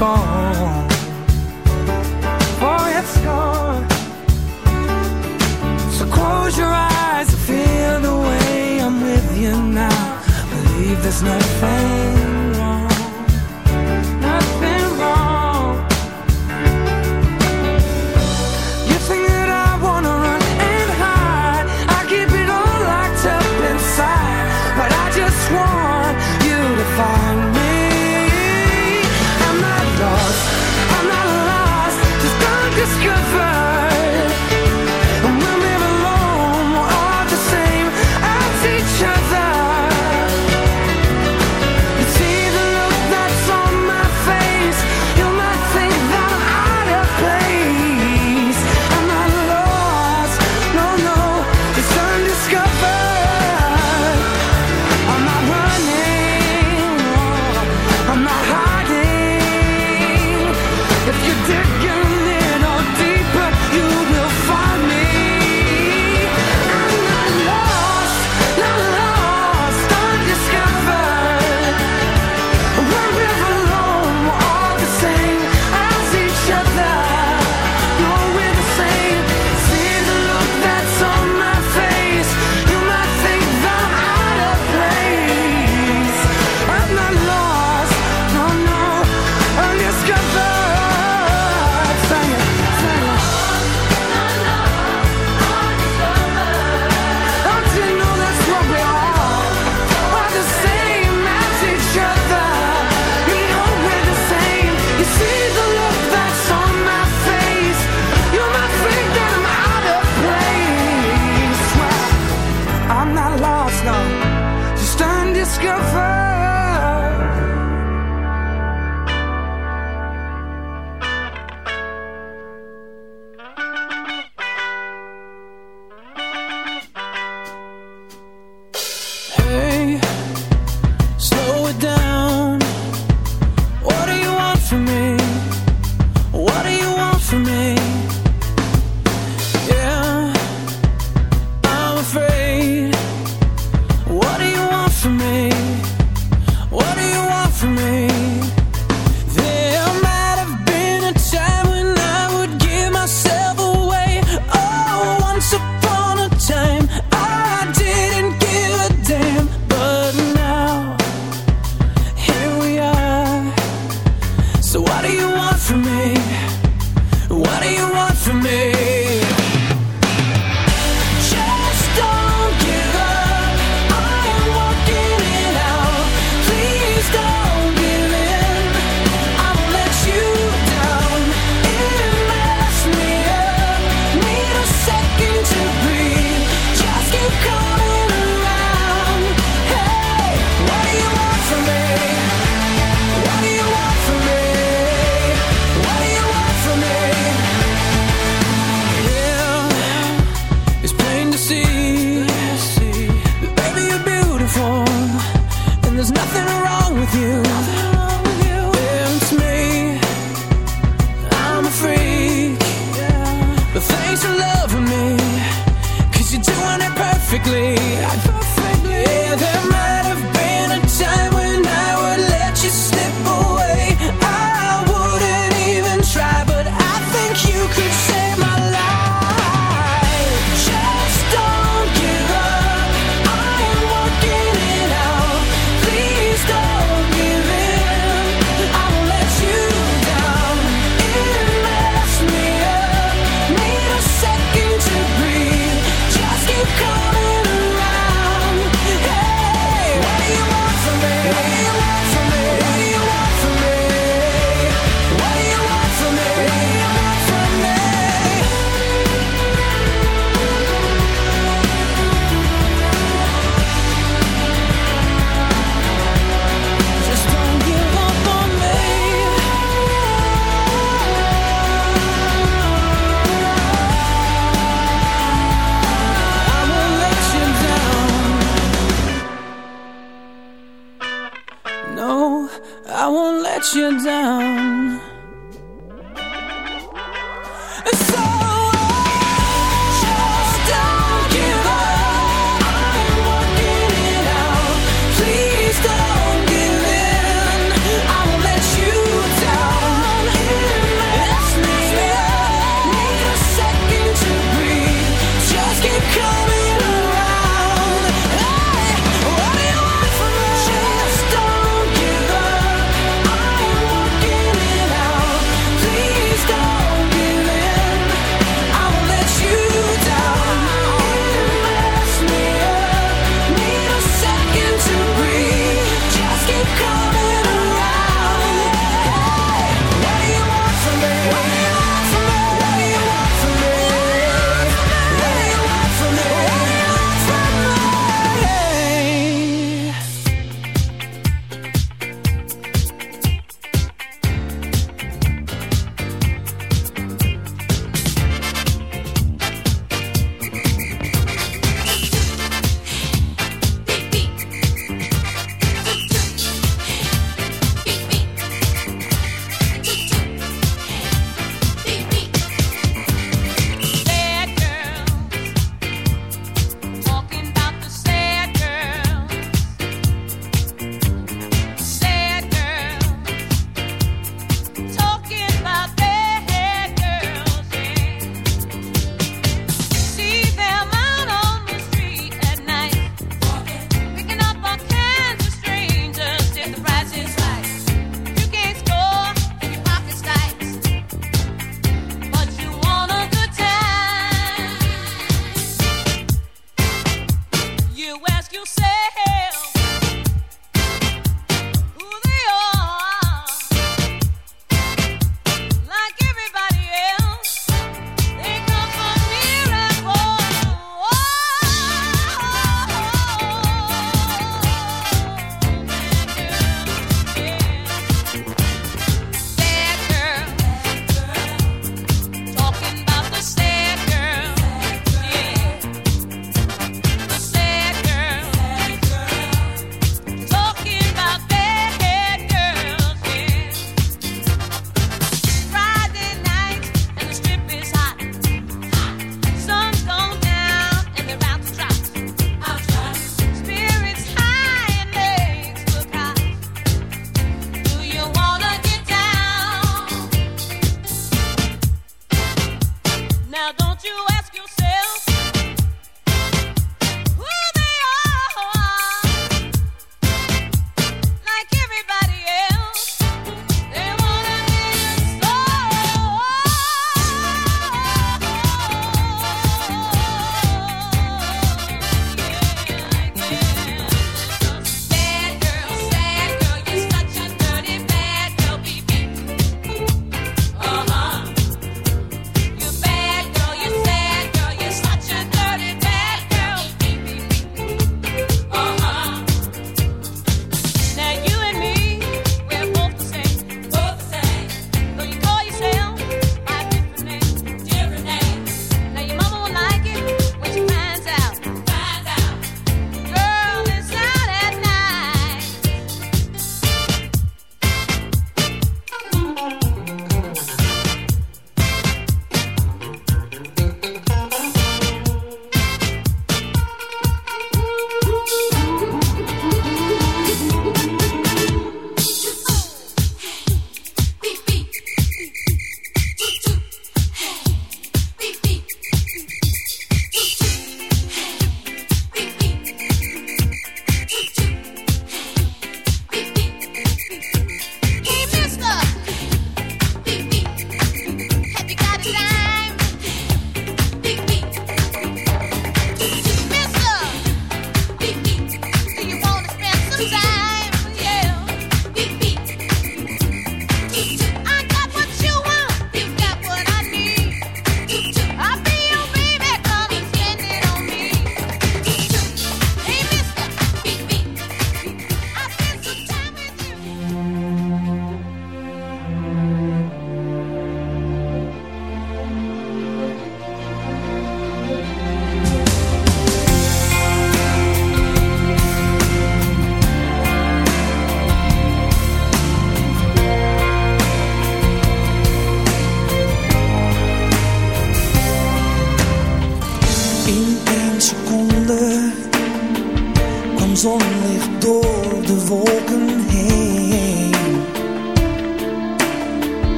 gone. For it's gone. So close your eyes and feel the way I'm with you now. Believe there's nothing.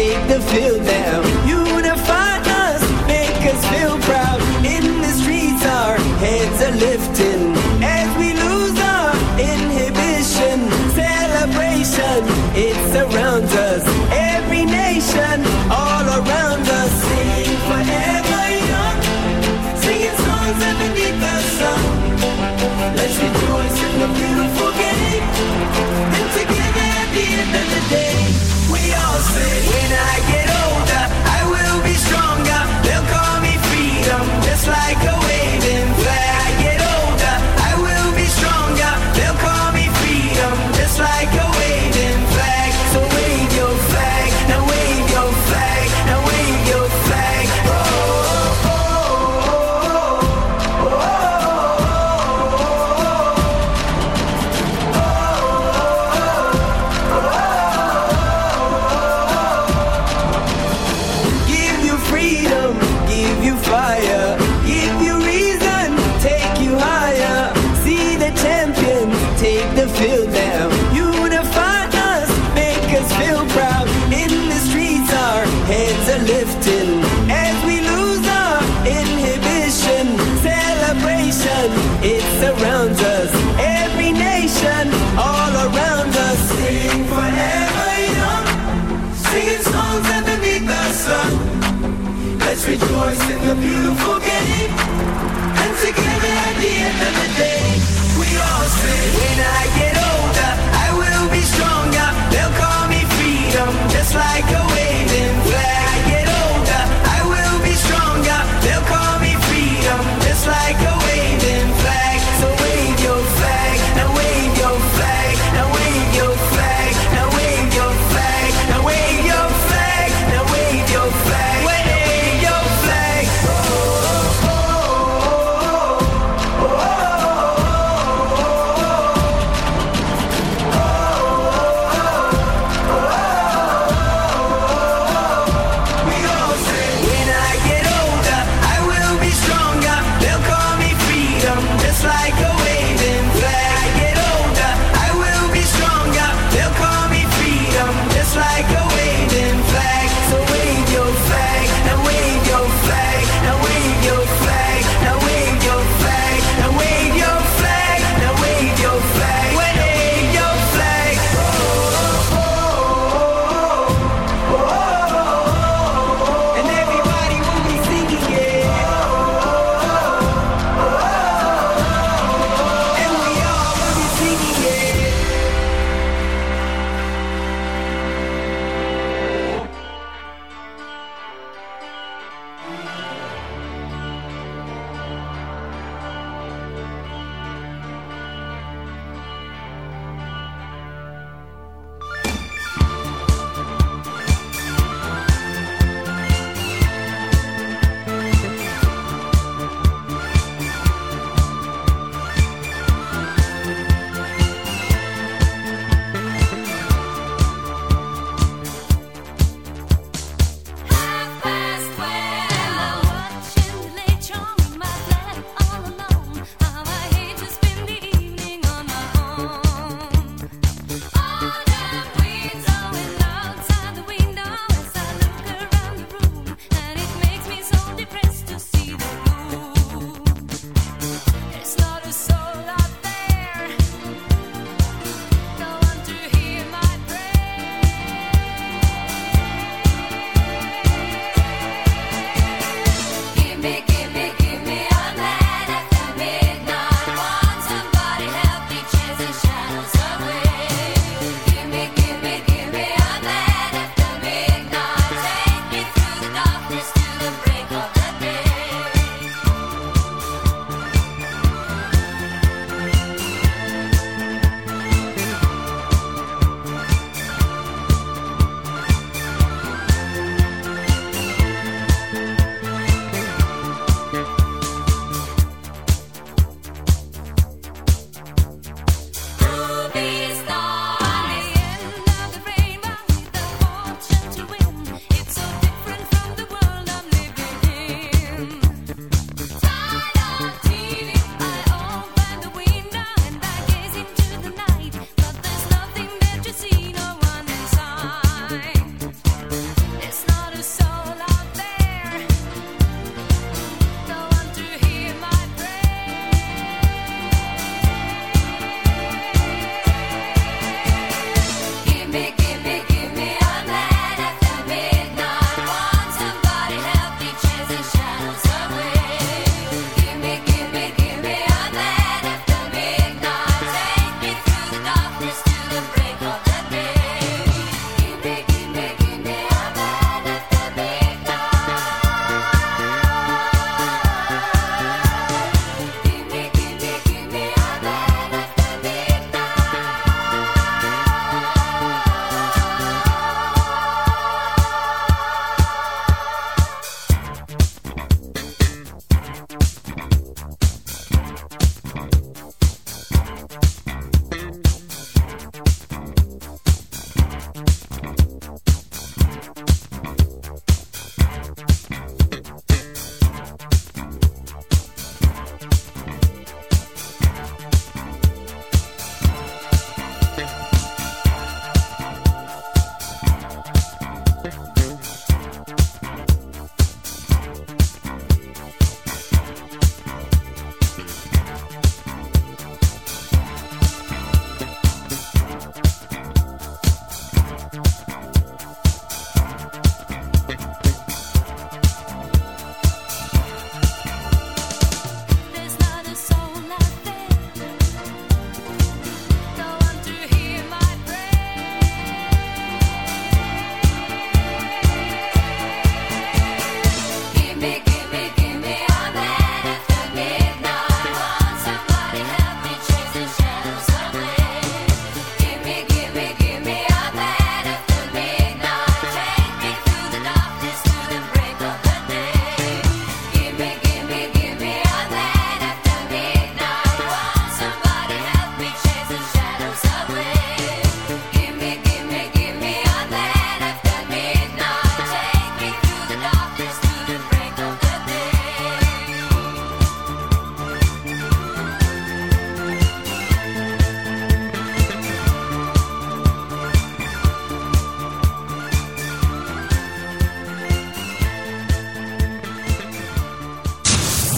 When I get voice in the beautiful game. And together at the end of the day.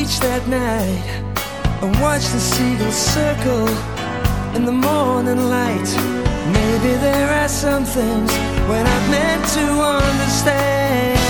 beach that night and watched the seagulls circle in the morning light. Maybe there are some things we're not meant to understand.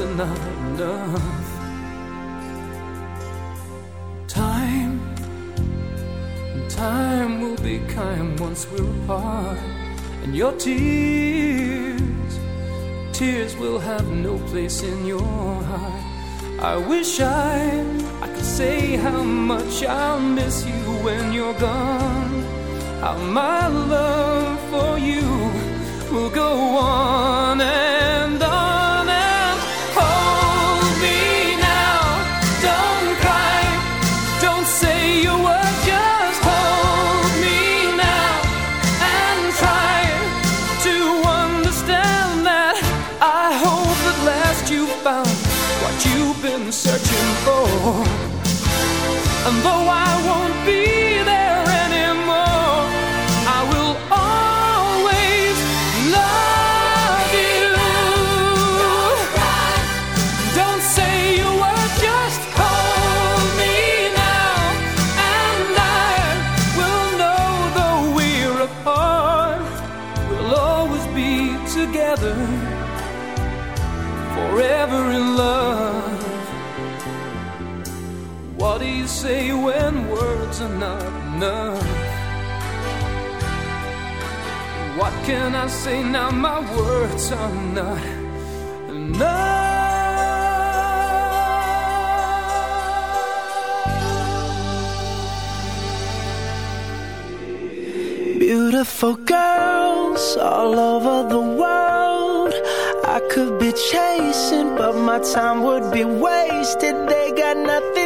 Are not enough? Time, time will be kind once we're apart, and your tears, tears will have no place in your heart. I wish I, I could say how much I'll miss you when you're gone. How my love for you will go on and on say now? My words are not enough. Beautiful girls all over the world. I could be chasing, but my time would be wasted. They got nothing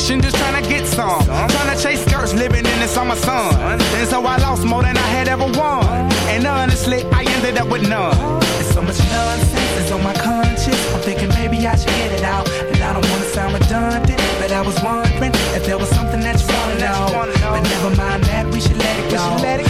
Direction, just trying to get some. Trying to chase skirts, living in the summer sun. And so I lost more than I had ever won. And honestly, I ended up with none. There's so much nonsense is on my conscience. I'm thinking maybe I should get it out. And I don't wanna sound redundant, but I was wondering if there was something that you wanna know. But never mind that, we should let it go.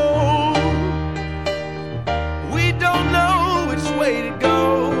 Which way to go.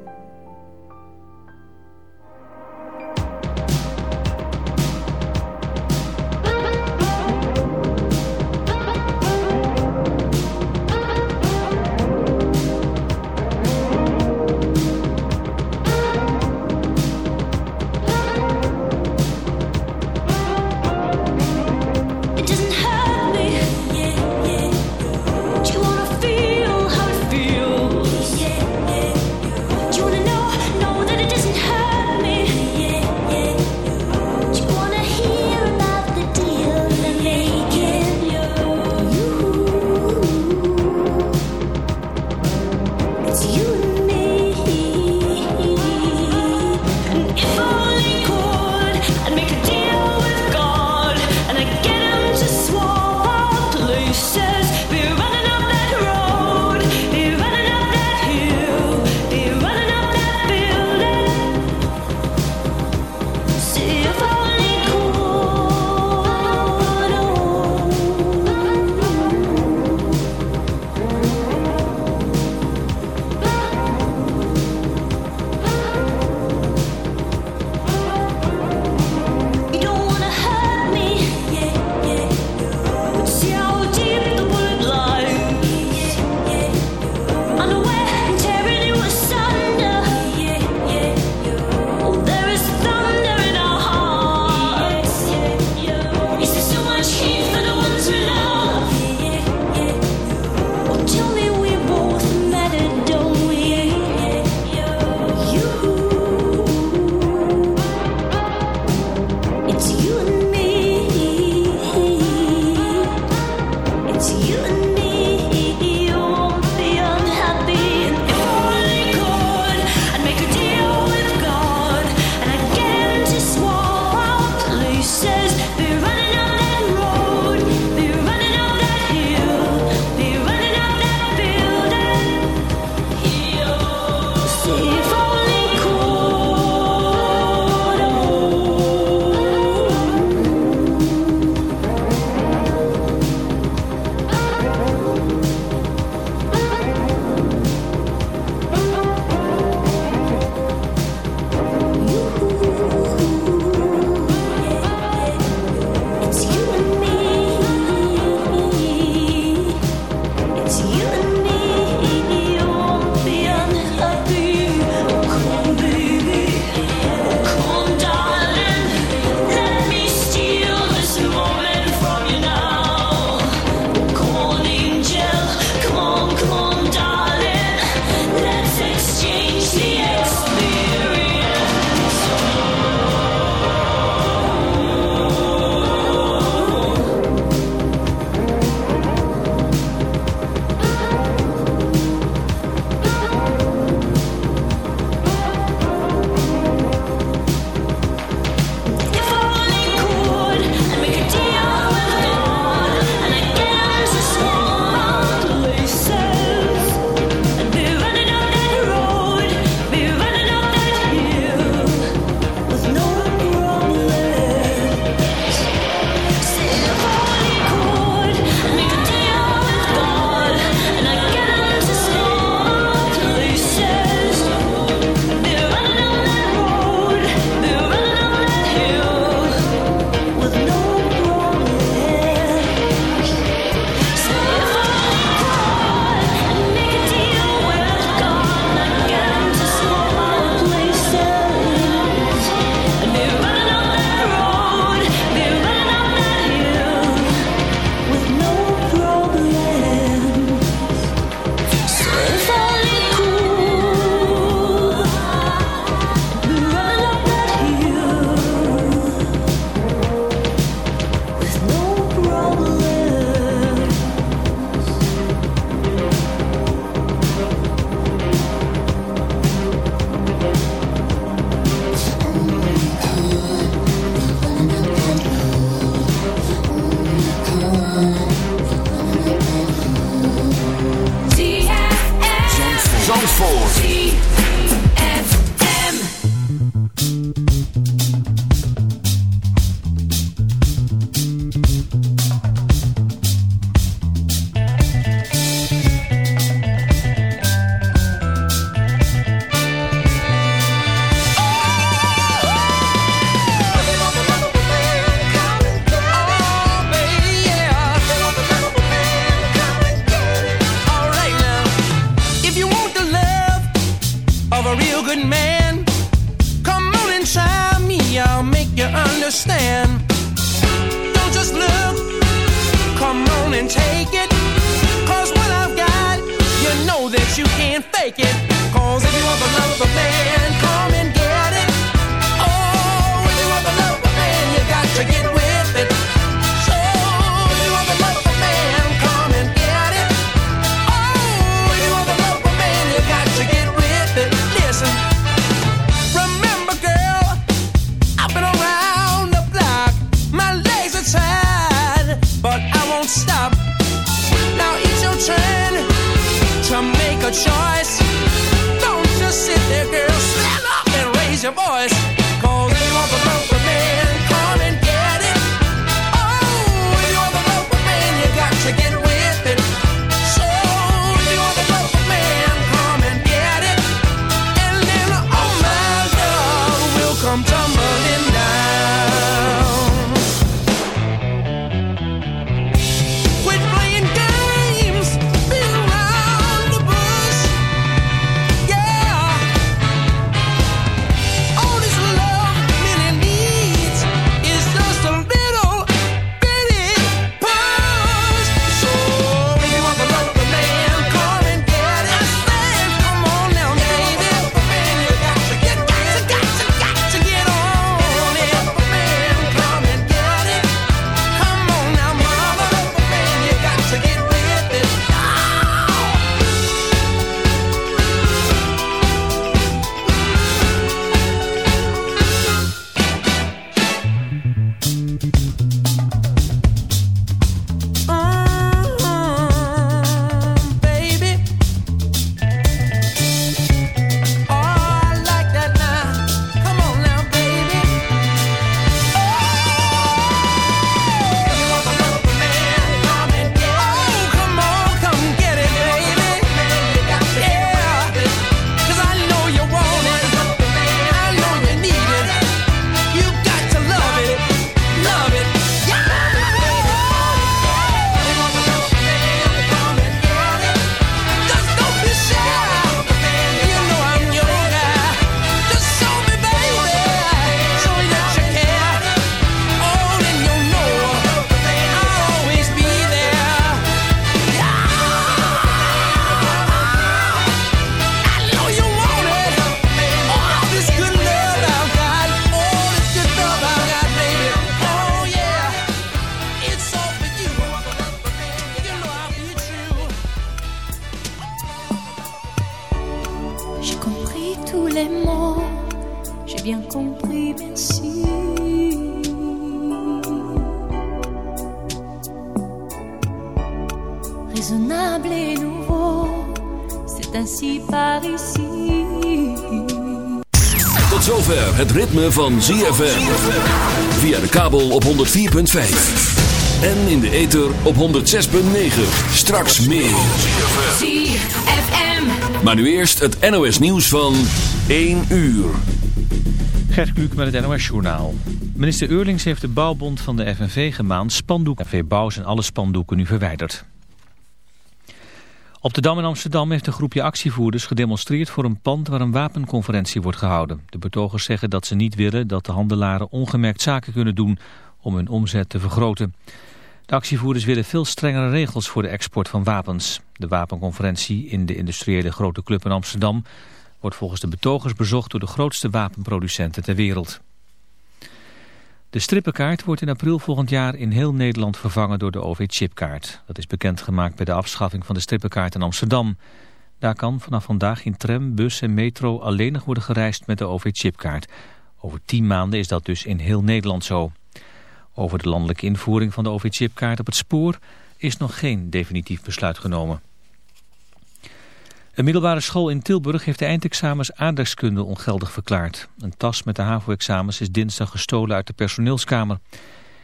And take it. Cause what I've got, you know that you can't fake it. Van ZFM. Via de kabel op 104.5. En in de ether op 106.9. Straks meer. ZFM. Maar nu eerst het NOS nieuws van 1 uur. Gert Kluk met het NOS Journaal. Minister Eurlings heeft de bouwbond van de FNV gemaand spandoeken. FNV Bouw zijn alle spandoeken nu verwijderd. Op de Dam in Amsterdam heeft een groepje actievoerders gedemonstreerd voor een pand waar een wapenconferentie wordt gehouden. De betogers zeggen dat ze niet willen dat de handelaren ongemerkt zaken kunnen doen om hun omzet te vergroten. De actievoerders willen veel strengere regels voor de export van wapens. De wapenconferentie in de industriële grote club in Amsterdam wordt volgens de betogers bezocht door de grootste wapenproducenten ter wereld. De strippenkaart wordt in april volgend jaar in heel Nederland vervangen door de OV-chipkaart. Dat is bekendgemaakt bij de afschaffing van de strippenkaart in Amsterdam. Daar kan vanaf vandaag in tram, bus en metro alleen nog worden gereisd met de OV-chipkaart. Over tien maanden is dat dus in heel Nederland zo. Over de landelijke invoering van de OV-chipkaart op het spoor is nog geen definitief besluit genomen. Een middelbare school in Tilburg heeft de eindexamens aardrijkskunde ongeldig verklaard. Een tas met de HAVO-examens is dinsdag gestolen uit de personeelskamer.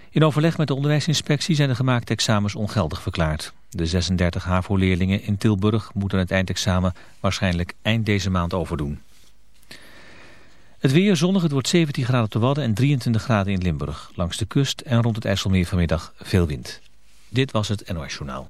In overleg met de onderwijsinspectie zijn de gemaakte examens ongeldig verklaard. De 36 HAVO-leerlingen in Tilburg moeten het eindexamen waarschijnlijk eind deze maand overdoen. Het weer zonnig, het wordt 17 graden op de Wadden en 23 graden in Limburg. Langs de kust en rond het IJsselmeer vanmiddag veel wind. Dit was het NOS Journaal.